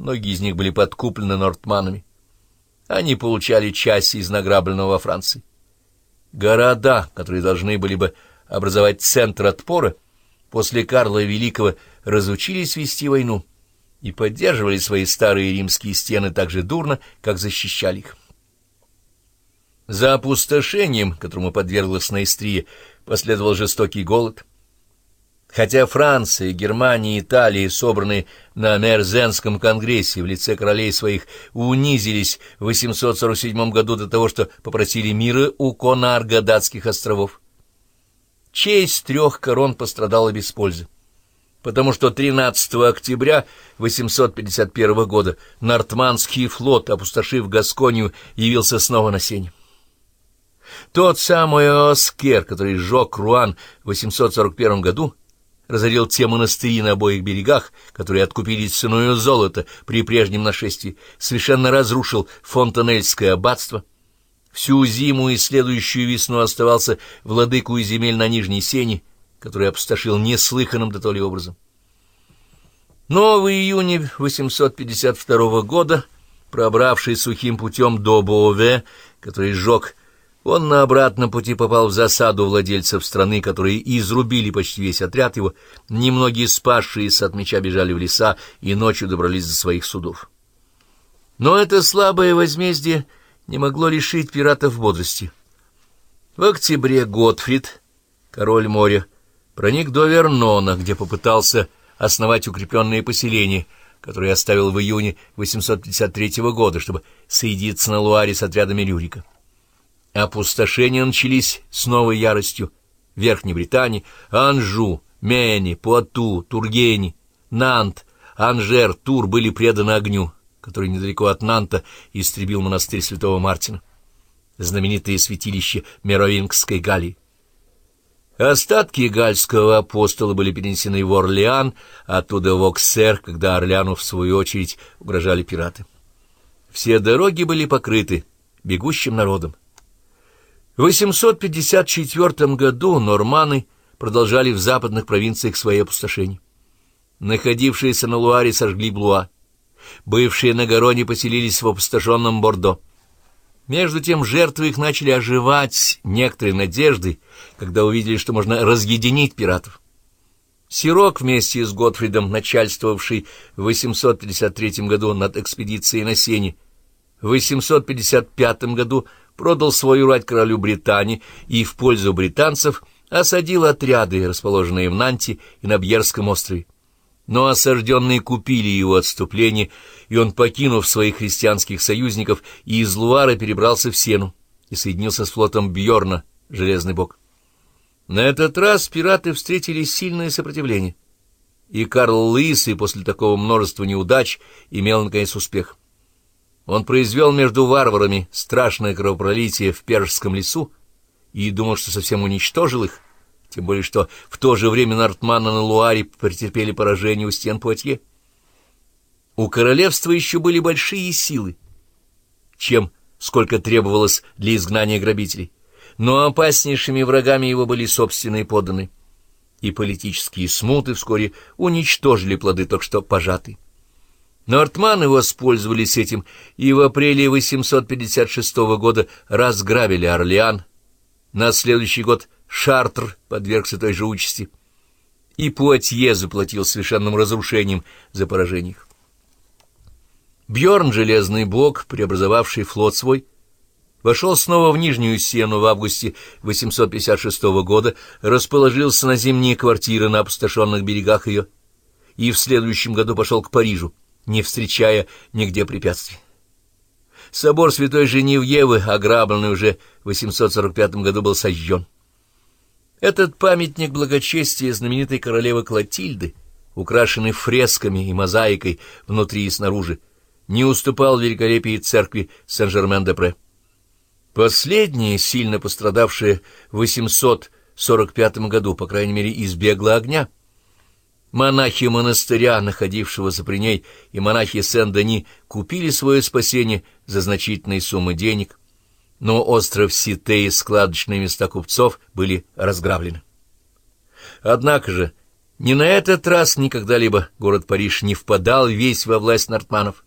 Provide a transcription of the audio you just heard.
многие из них были подкуплены нортманами. Они получали часть из награбленного во Франции. Города, которые должны были бы образовать центр отпора, после Карла Великого разучились вести войну и поддерживали свои старые римские стены так же дурно, как защищали их. За опустошением, которому подверглась Наистрия, последовал жестокий голод. Хотя Франция, Германия и Италия, собранные на Мерзенском конгрессе в лице королей своих, унизились в 847 году до того, что попросили мира у Конарга датских островов, честь трех корон пострадала без пользы потому что 13 октября 851 года Нортманский флот, опустошив Гасконию, явился снова на сене. Тот самый Оскер, который сжег Руан в 841 году, разорил те монастыри на обоих берегах, которые откупились ценою золота при прежнем нашествии, совершенно разрушил Фонтанельское аббатство. Всю зиму и следующую весну оставался владыку и земель на Нижней Сене, который опустошил неслыханным до то образом. Но в июне 852 года, пробравшись сухим путем до Боове, который сжег он на обратном пути попал в засаду владельцев страны, которые изрубили почти весь отряд его, немногие спасшиеся от меча бежали в леса и ночью добрались до своих судов. Но это слабое возмездие не могло лишить пиратов бодрости. В октябре Готфрид, король моря, проник до Вернона, где попытался основать укрепленные поселения, которые оставил в июне 853 года, чтобы соединиться на Луаре с отрядами Рюрика. Опустошения начались с новой яростью. В Верхней Британии, Анжу, Мени, Пуату, Тургени, Нант, Анжер, Тур были преданы огню, который недалеко от Нанта истребил монастырь святого Мартина, знаменитое святилище Меровингской Галлии. Остатки гальского апостола были перенесены в Орлеан, оттуда в Оксер, когда Орлеану, в свою очередь, угрожали пираты. Все дороги были покрыты бегущим народом. В 854 году норманы продолжали в западных провинциях свои опустошения. Находившиеся на Луаре сожгли Блуа. Бывшие на Гароне поселились в опустошенном Бордо. Между тем жертвы их начали оживать некоторые надежды, когда увидели, что можно разъединить пиратов. Сирок вместе с Готфридом, начальствовавший в 853 году над экспедицией на Сене, в 855 году продал свою рать королю Британии и в пользу британцев осадил отряды, расположенные в Нанте и на Бьерском острове. Но осажденные купили его отступление, и он, покинув своих христианских союзников, и из Луара перебрался в Сену и соединился с флотом Бьорна, Железный Бог. На этот раз пираты встретили сильное сопротивление, и Карл Лысый после такого множества неудач имел, наконец, успех. Он произвел между варварами страшное кровопролитие в Пержском лесу и думал, что совсем уничтожил их, тем более что в то же время Нортмана на Луаре претерпели поражение у стен Пуатье. У королевства еще были большие силы, чем сколько требовалось для изгнания грабителей, но опаснейшими врагами его были собственные подданные, и политические смуты вскоре уничтожили плоды только что пожатые. Нортманы воспользовались этим и в апреле 856 года разграбили Орлеан. На следующий год Шартр подвергся той же участи, и Пуатье заплатил совершенным разрушением за поражение их. Бьорн Железный Бог, преобразовавший флот свой, вошел снова в Нижнюю Сену в августе 856 года, расположился на зимние квартиры на опустошенных берегах ее и в следующем году пошел к Парижу, не встречая нигде препятствий. Собор святой Женевьевы, ограбленный уже в 845 году, был сожжен. Этот памятник благочестия знаменитой королевы Клотильды, украшенный фресками и мозаикой внутри и снаружи, не уступал великолепии церкви Сен-Жермен-де-Пре. Последняя, сильно пострадавшая в 845 году, по крайней мере, избегла огня — Монахи монастыря, находившегося при ней, и монахи Сен-Дени купили свое спасение за значительные суммы денег, но остров Сите и складочные места купцов были разграблены. Однако же Ни на этот раз, ни когда-либо город Париж не впадал весь во власть нортманов.